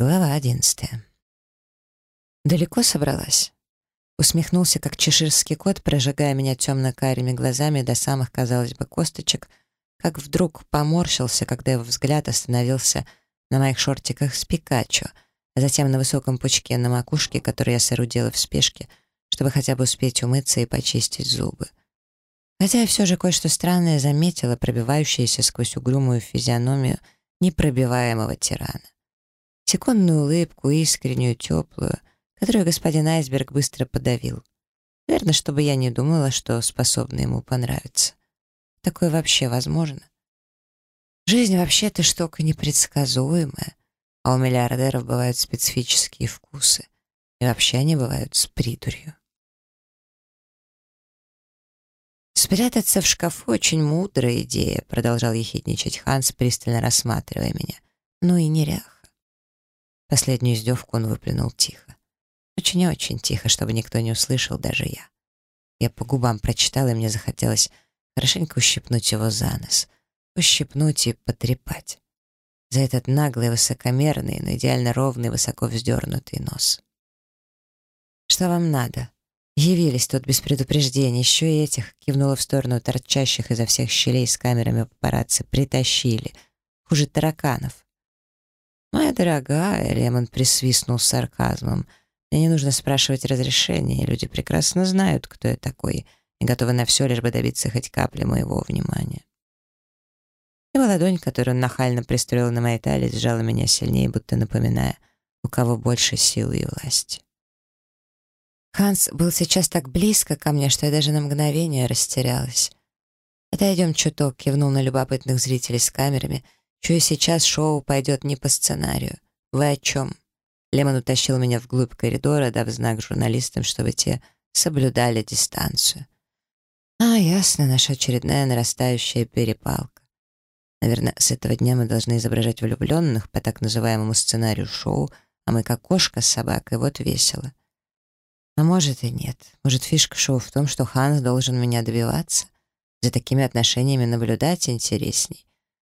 Глава одиннадцатая. Далеко собралась? Усмехнулся, как чеширский кот, прожигая меня темно-карими глазами до самых, казалось бы, косточек, как вдруг поморщился, когда его взгляд остановился на моих шортиках с Пикачу, а затем на высоком пучке на макушке, который я соорудила в спешке, чтобы хотя бы успеть умыться и почистить зубы. Хотя я все же кое-что странное заметила, пробивающееся сквозь угрюмую физиономию непробиваемого тирана секундную улыбку, искреннюю, теплую, которую господин Айсберг быстро подавил. Верно, чтобы я не думала, что способна ему понравиться. Такое вообще возможно? Жизнь вообще-то штука непредсказуемая, а у миллиардеров бывают специфические вкусы, и вообще они бывают с придурью. «Спрятаться в шкафу — очень мудрая идея», — продолжал ехидничать Ханс, пристально рассматривая меня. «Ну и нерях. Последнюю издевку он выплюнул тихо. Очень-очень тихо, чтобы никто не услышал, даже я. Я по губам прочитала, и мне захотелось хорошенько ущипнуть его за нос. Ущипнуть и потрепать. За этот наглый, высокомерный, но идеально ровный, высоко вздернутый нос. «Что вам надо?» Явились тут без предупреждения, еще и этих, кивнула в сторону торчащих изо всех щелей с камерами папарацци, притащили. Хуже тараканов. «Моя дорогая», — Лемон присвистнул с сарказмом, «мне не нужно спрашивать разрешения, люди прекрасно знают, кто я такой, и готовы на все, лишь бы добиться хоть капли моего внимания». Его ладонь, которую он нахально пристроил на моей талии, сжала меня сильнее, будто напоминая, у кого больше силы и власти. Ханс был сейчас так близко ко мне, что я даже на мгновение растерялась. «Отойдем чуток», — кивнул на любопытных зрителей с камерами — Чую, сейчас шоу пойдет не по сценарию. Вы о чем? Лемон утащил меня вглубь коридора, дав знак журналистам, чтобы те соблюдали дистанцию. А, ясно, наша очередная нарастающая перепалка. Наверное, с этого дня мы должны изображать влюбленных по так называемому сценарию шоу, а мы как кошка с собакой, вот весело. А может и нет. Может, фишка шоу в том, что Ханс должен меня добиваться? За такими отношениями наблюдать интересней.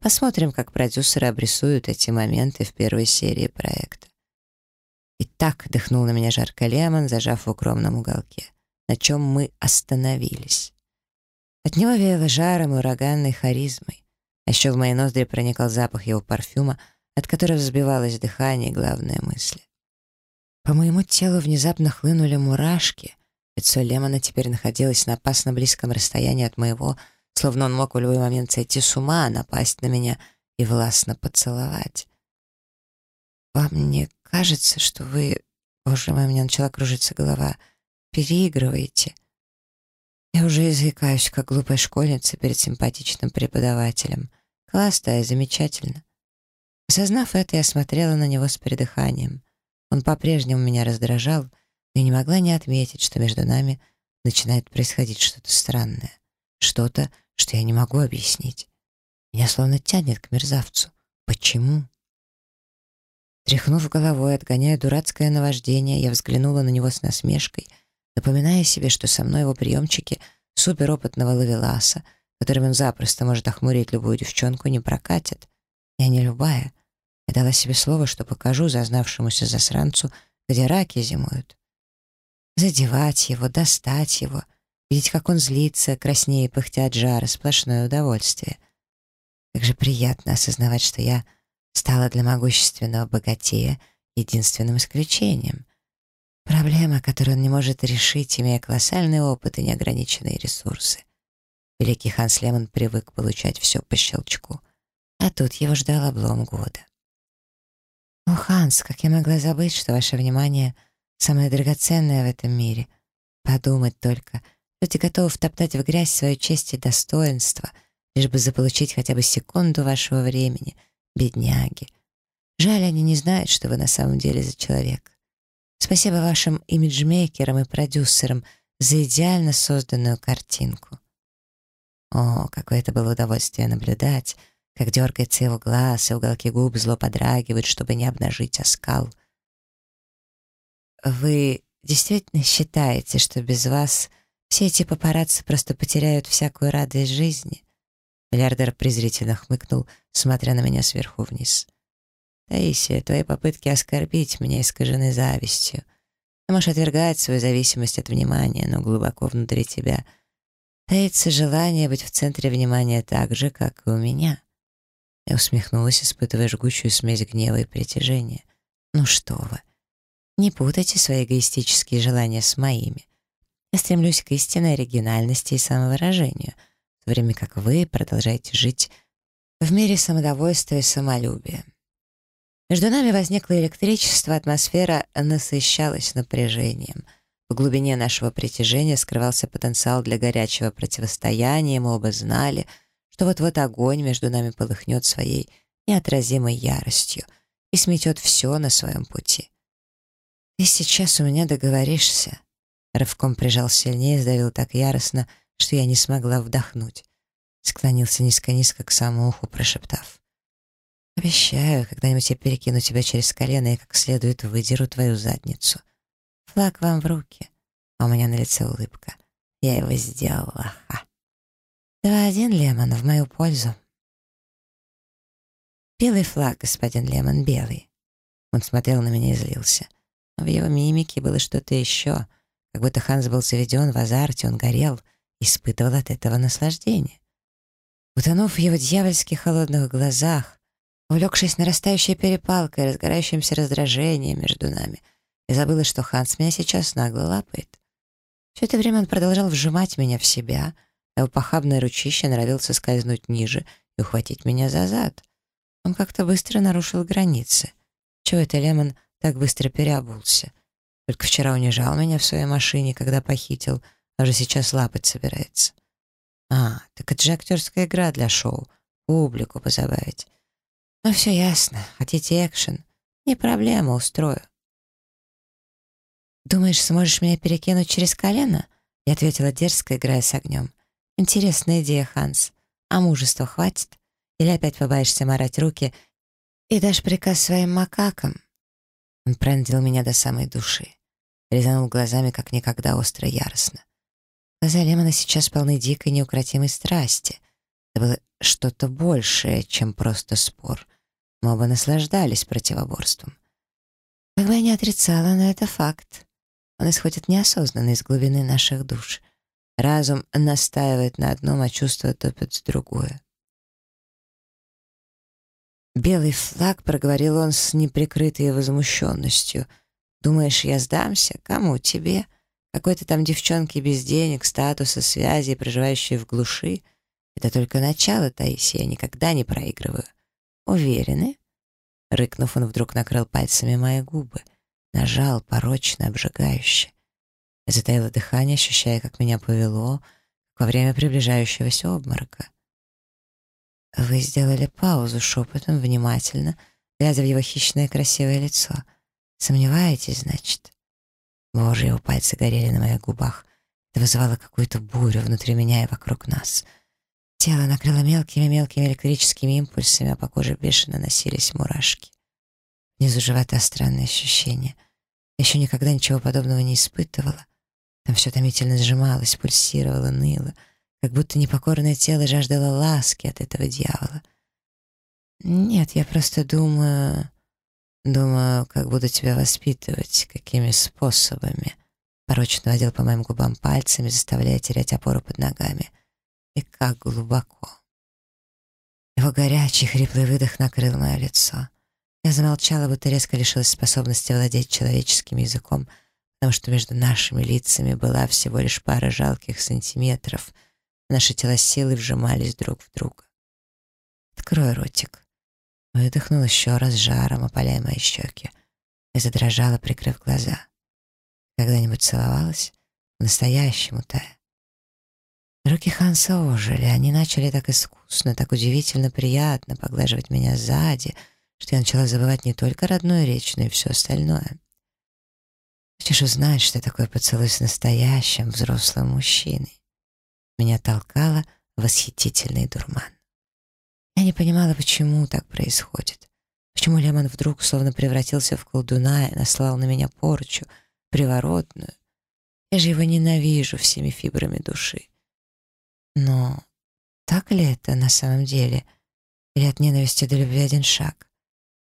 Посмотрим, как продюсеры обрисуют эти моменты в первой серии проекта. Итак, дыхнул на меня жарко лемон, зажав в укромном уголке, на чем мы остановились. От него веяло жаром и ураганной харизмой. А еще в мои ноздри проникал запах его парфюма, от которого взбивалось дыхание и главные мысли. По моему телу внезапно хлынули мурашки. Лицо Лемона теперь находилось на опасно близком расстоянии от моего, словно он мог в любой момент сойти с ума, напасть на меня и властно поцеловать. «Вам не кажется, что вы...» Боже мой, у меня начала кружиться голова. «Переигрываете?» Я уже изъякаюсь, как глупая школьница перед симпатичным преподавателем. Классно и замечательно. Осознав это, я смотрела на него с придыханием. Он по-прежнему меня раздражал, но я не могла не отметить, что между нами начинает происходить что-то странное. Что-то, что я не могу объяснить. Меня словно тянет к мерзавцу. Почему? Тряхнув головой, отгоняя дурацкое наваждение, я взглянула на него с насмешкой, напоминая себе, что со мной его приемчики суперопытного ловеласа, которым он запросто может охмурить любую девчонку, не прокатят. Я не любая. Я дала себе слово, что покажу зазнавшемуся засранцу, где раки зимуют. Задевать его, достать его — Видеть, как он злится, краснее, пыхтя от жара, сплошное удовольствие. Как же приятно осознавать, что я стала для могущественного богатея единственным исключением. Проблема, которую он не может решить, имея колоссальный опыт и неограниченные ресурсы. Великий Ханс Лемон привык получать все по щелчку. А тут его ждал облом года. «О, Ханс, как я могла забыть, что ваше внимание самое драгоценное в этом мире. Подумать только — Люди готовы втоптать в грязь свою честь и достоинство, лишь бы заполучить хотя бы секунду вашего времени, бедняги. Жаль, они не знают, что вы на самом деле за человек. Спасибо вашим имиджмейкерам и продюсерам за идеально созданную картинку. О, какое это было удовольствие наблюдать, как дергается его глаз, и уголки губ зло подрагивают, чтобы не обнажить оскал. Вы действительно считаете, что без вас все эти папарацци просто потеряют всякую радость жизни. Миллиардер презрительно хмыкнул, смотря на меня сверху вниз. Таисия, твои попытки оскорбить меня искажены завистью. Ты можешь отвергать свою зависимость от внимания, но глубоко внутри тебя таится желание быть в центре внимания так же, как и у меня. Я усмехнулась, испытывая жгучую смесь гнева и притяжения. Ну что вы, не путайте свои эгоистические желания с моими. Я стремлюсь к истинной оригинальности и самовыражению, в то время как вы продолжаете жить в мире самодовольства и самолюбия. Между нами возникло электричество, атмосфера насыщалась напряжением. В глубине нашего притяжения скрывался потенциал для горячего противостояния, мы оба знали, что вот-вот огонь между нами полыхнет своей неотразимой яростью и сметет все на своем пути. «Ты сейчас у меня договоришься?» Рывком прижал сильнее, сдавил так яростно, что я не смогла вдохнуть. Склонился низко-низко к самому уху, прошептав. Обещаю, когда-нибудь я перекину тебя через колено и как следует выдеру твою задницу. Флаг вам в руки. А у меня на лице улыбка. Я его сделала, ха. Два-один, Лемон, в мою пользу. Белый флаг, господин Лемон, белый. Он смотрел на меня и злился. Но в его мимике было что-то еще. Как будто Ханс был заведен в азарте, он горел, испытывал от этого наслаждение. Утонув в его дьявольски холодных глазах, Увлекшись нарастающей перепалкой, разгорающимся раздражением между нами, я забыла, что Ханс меня сейчас нагло лапает. Все это время он продолжал вжимать меня в себя, а его похабное ручище норовился скользнуть ниже и ухватить меня за зад. Он как-то быстро нарушил границы. Чего это Лемон так быстро переобулся? Только вчера унижал меня в своей машине, когда похитил, а уже сейчас лапать собирается. А, так это же актерская игра для шоу. Публику позабавить. Ну все ясно. Хотите экшен? Не проблема, устрою. «Думаешь, сможешь меня перекинуть через колено?» Я ответила дерзко, играя с огнем. «Интересная идея, Ханс. А мужества хватит? Или опять побоишься морать руки и дашь приказ своим макакам?» Он пронзил меня до самой души. Резанул глазами, как никогда остро и яростно. Глаза Лемона сейчас полны дикой неукротимой страсти. Это было что-то большее, чем просто спор. Мы оба наслаждались противоборством. Как бы я не отрицала, но это факт. Он исходит неосознанно из глубины наших душ. Разум настаивает на одном, а чувство топит другое. «Белый флаг», — проговорил он с неприкрытой возмущенностью. «Думаешь, я сдамся? Кому? Тебе? Какой-то там девчонке без денег, статуса, связи, проживающей в глуши? Это только начало, Таисия, я никогда не проигрываю. Уверены?» Рыкнув, он вдруг накрыл пальцами мои губы. Нажал порочно, обжигающе. Я затаила дыхание, ощущая, как меня повело, во время приближающегося обморока. Вы сделали паузу шепотом, внимательно, глядя в его хищное красивое лицо. Сомневаетесь, значит? Боже, его пальцы горели на моих губах. Это вызывало какую-то бурю внутри меня и вокруг нас — Тело накрыло мелкими-мелкими электрическими импульсами, а по коже бешено носились мурашки. Внизу живота странное ощущение. Я еще никогда ничего подобного не испытывала. Там все томительно сжималось, пульсировало, ныло, как будто непокорное тело жаждало ласки от этого дьявола. Нет, я просто думаю... Думаю, как буду тебя воспитывать, какими способами. Порочно водил по моим губам пальцами, заставляя терять опору под ногами — и как глубоко. Его горячий, хриплый выдох накрыл мое лицо. Я замолчала, будто резко лишилась способности владеть человеческим языком, потому что между нашими лицами была всего лишь пара жалких сантиметров. Наши тела силой вжимались друг в друга. «Открой ротик». Выдохнул еще раз жаром, опаляя мои щеки. Я задрожала, прикрыв глаза. Когда-нибудь целовалась? По-настоящему тая. Руки Ханса ожили, они начали так искусно, так удивительно приятно поглаживать меня сзади, что я начала забывать не только родную речь, но и все остальное. Хочешь узнать, что такое поцелуй с настоящим взрослым мужчиной? Меня толкало восхитительный дурман. Я не понимала, почему так происходит. Почему Лемон вдруг словно превратился в колдуна и наслал на меня порчу, приворотную. Я же его ненавижу всеми фибрами души. Но так ли это на самом деле? Или от ненависти до любви один шаг?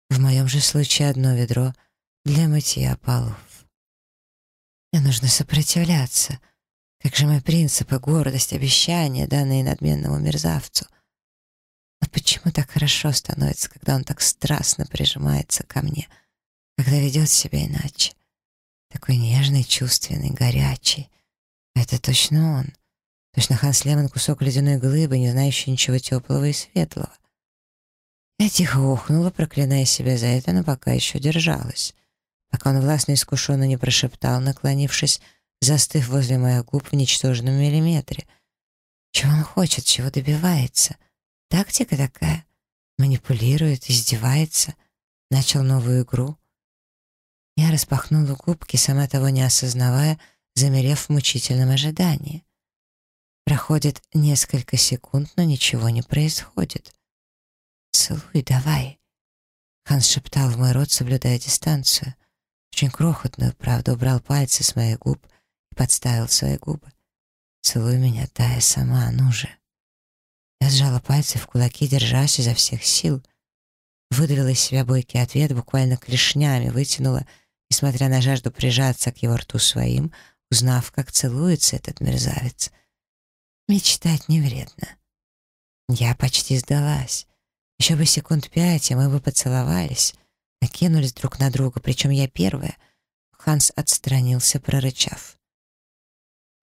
В моем же случае одно ведро для мытья полов. Мне нужно сопротивляться. Как же мои принципы, гордость, обещания, данные надменному мерзавцу. Почему так хорошо становится, когда он так страстно прижимается ко мне, когда ведет себя иначе? Такой нежный, чувственный, горячий. Это точно он. Точно Ханс Лемон кусок ледяной глыбы, не знающий ничего теплого и светлого. Я тихо ухнула, проклиная себя за это, но пока еще держалась. Пока он властно и искушенно не прошептал, наклонившись, застыв возле моих губ в ничтожном миллиметре. Чего он хочет, чего добивается? Тактика такая. Манипулирует, издевается. Начал новую игру. Я распахнула губки, сама того не осознавая, замерев в мучительном ожидании. Проходит несколько секунд, но ничего не происходит. «Целуй давай», — Ханс шептал в мой рот, соблюдая дистанцию. Очень крохотную, правда, убрал пальцы с моих губ и подставил свои губы. «Целуй меня, Тая, сама, ну же». Я сжала пальцы в кулаки, держась изо всех сил. Выдавила из себя бойкий ответ, буквально клешнями вытянула, несмотря на жажду прижаться к его рту своим, узнав, как целуется этот мерзавец — Мечтать не вредно. Я почти сдалась. Еще бы секунд пять, и мы бы поцеловались. Накинулись друг на друга, причем я первая. Ханс отстранился, прорычав.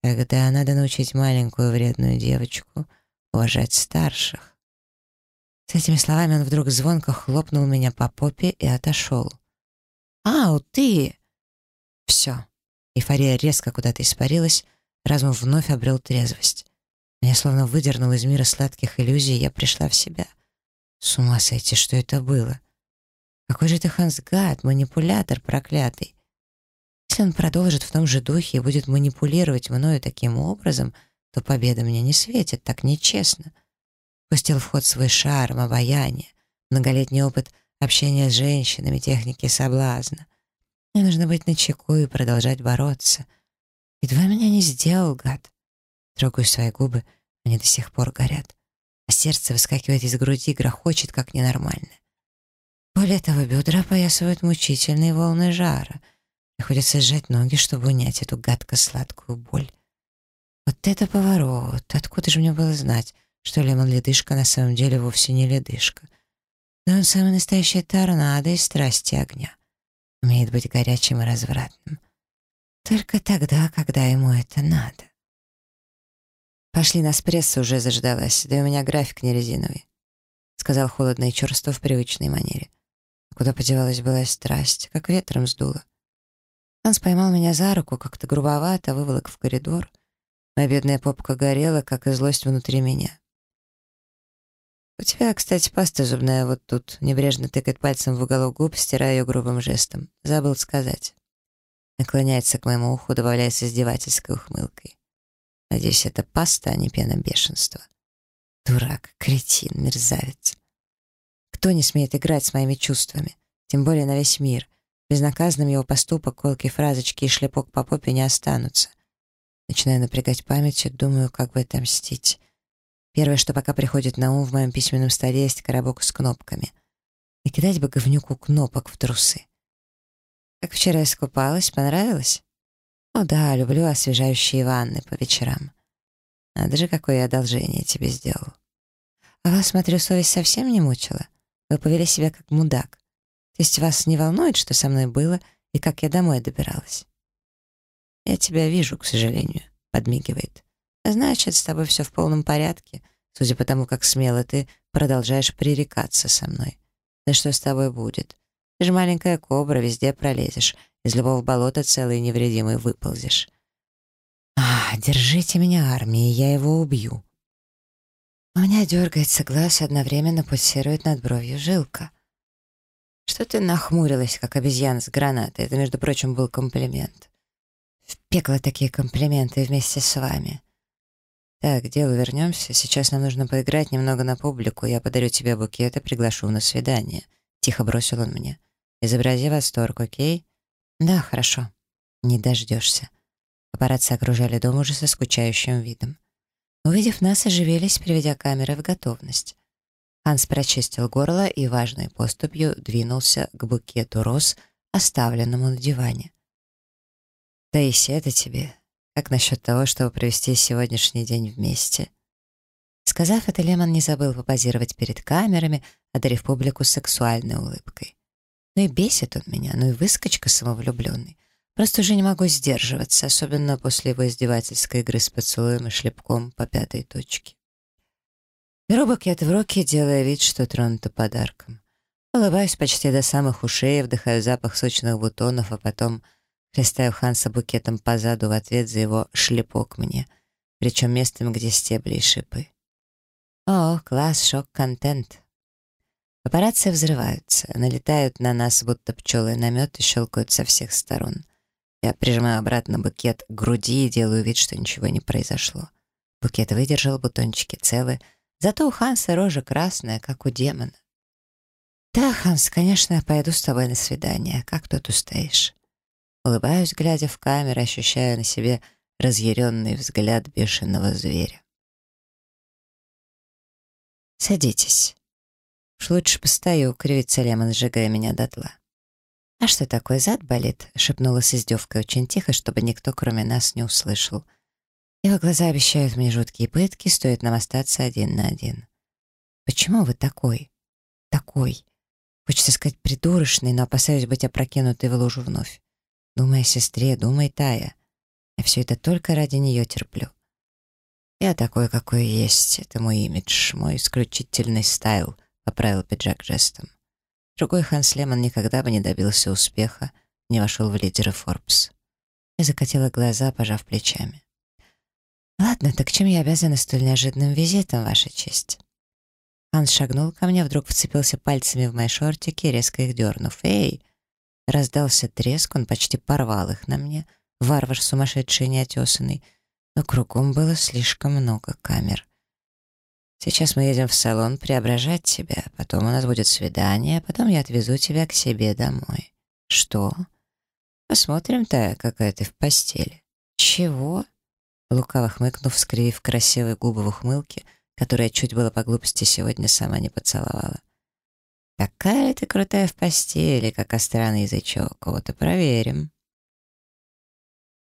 Тогда надо научить маленькую вредную девочку уважать старших. С этими словами он вдруг звонко хлопнул меня по попе и отошел. «Ау, ты!» Все. Эйфория резко куда-то испарилась, разум вновь обрел трезвость. Меня словно выдернул из мира сладких иллюзий, я пришла в себя. С ума сойти, что это было? Какой же ты Хансгад, манипулятор проклятый. Если он продолжит в том же духе и будет манипулировать мною таким образом, то победа мне не светит, так нечестно. Пустил в ход свой шарм, обаяние, многолетний опыт общения с женщинами, техники соблазна. Мне нужно быть начеку и продолжать бороться. Едва меня не сделал, гад. Трогаю свои губы, они до сих пор горят. А сердце выскакивает из груди, грохочет, как ненормальное. Более того, бедра опоясывают мучительные волны жара. Приходится сжать ноги, чтобы унять эту гадко-сладкую боль. Вот это поворот! Откуда же мне было знать, что лемон-ледышка на самом деле вовсе не ледышка? Да он самый настоящий торнадо из страсти огня. Умеет быть горячим и развратным. Только тогда, когда ему это надо. «Пошли, нас пресса уже заждалась, да и у меня график не резиновый», сказал холодно и черство в привычной манере. Куда подевалась была страсть, как ветром сдуло. Ханс поймал меня за руку, как-то грубовато, выволок в коридор. Моя бедная попка горела, как и злость внутри меня. «У тебя, кстати, паста зубная вот тут», небрежно тыкает пальцем в уголок губ, стирая ее грубым жестом. Забыл сказать. Наклоняется к моему уху, добавляя с издевательской ухмылкой. Надеюсь, это паста, а не пена бешенства. Дурак, кретин, мерзавец. Кто не смеет играть с моими чувствами? Тем более на весь мир. Безнаказанным его поступок, колкие фразочки и шлепок по попе не останутся. Начинаю напрягать память и думаю, как бы отомстить. Первое, что пока приходит на ум в моем письменном столе, есть коробок с кнопками. И кидать бы говнюку кнопок в трусы. Как вчера искупалась, понравилось? О да, люблю освежающие ванны по вечерам. Надо же, какое одолжение тебе сделал. А вас, смотрю, совесть совсем не мучила? Вы повели себя как мудак. То есть вас не волнует, что со мной было и как я домой добиралась? Я тебя вижу, к сожалению, подмигивает. Значит, с тобой все в полном порядке, судя по тому, как смело ты продолжаешь пререкаться со мной. Да что с тобой будет? Ты же маленькая кобра, везде пролезешь. Из любого болота целый невредимый выползешь. А, держите меня, армии, я его убью. У меня дергается глаз, одновременно пульсирует над бровью жилка. Что ты нахмурилась, как обезьяна с гранатой? Это, между прочим, был комплимент. В пекло такие комплименты вместе с вами. Так, к делу вернемся. Сейчас нам нужно поиграть немного на публику. Я подарю тебе букет и приглашу на свидание. Тихо бросил он мне. Изобрази восторг, окей? «Да, хорошо. Не дождешься». Папарацци окружали дом уже со скучающим видом. Увидев нас, оживились, приведя камеры в готовность. Ханс прочистил горло и важной поступью двинулся к букету роз, оставленному на диване. «Таисия, это тебе. Как насчет того, чтобы провести сегодняшний день вместе?» Сказав это, Лемон не забыл попозировать перед камерами, одарив публику сексуальной улыбкой. Ну и бесит он меня, ну и выскочка самовлюбленный. Просто уже не могу сдерживаться, особенно после его издевательской игры с поцелуем и шлепком по пятой точке. Беру букет в руки, делая вид, что тронута подарком. Улыбаюсь почти до самых ушей, вдыхаю запах сочных бутонов, а потом хлестаю Ханса букетом по заду в ответ за его шлепок мне, причем местом, где стебли и шипы. О, класс, шок-контент. Папарацци взрываются, налетают на нас, будто пчелы намет и щелкают со всех сторон. Я прижимаю обратно букет к груди и делаю вид, что ничего не произошло. Букет выдержал, бутончики целы, зато у Ханса рожа красная, как у демона. «Да, Ханс, конечно, я пойду с тобой на свидание. Как тут устоишь?» Улыбаюсь, глядя в камеру, ощущая на себе разъяренный взгляд бешеного зверя. «Садитесь». «Уж лучше постою», — кривится Лемон, сжигая меня дотла. «А что такое, зад болит?» — шепнула с издевкой очень тихо, чтобы никто, кроме нас, не услышал. Его глаза обещают мне жуткие пытки, стоит нам остаться один на один. «Почему вы такой? Такой?» Хочется сказать придурочный, но опасаюсь быть опрокинутой в лужу вновь. Думай о сестре, думай, Тая. Я все это только ради нее терплю. Я такой, какой есть. Это мой имидж, мой исключительный стайл, поправил пиджак жестом. Другой Ханс Лемон никогда бы не добился успеха, не вошел в лидеры Forbes. Я закатила глаза, пожав плечами. «Ладно, так чем я обязана столь неожиданным визитом, Ваша честь?» Ханс шагнул ко мне, вдруг вцепился пальцами в мои шортики, резко их дернув. «Эй!» Раздался треск, он почти порвал их на мне, варвар сумасшедший неотесанный, но кругом было слишком много камер. Сейчас мы едем в салон преображать тебя, потом у нас будет свидание, потом я отвезу тебя к себе домой. Что? Посмотрим-то, какая ты в постели. Чего? Лукаво хмыкнув, скривив красивые губы в ухмылке, которая чуть было по глупости сегодня сама не поцеловала. Такая ты крутая в постели, как остранный язычок, вот и проверим.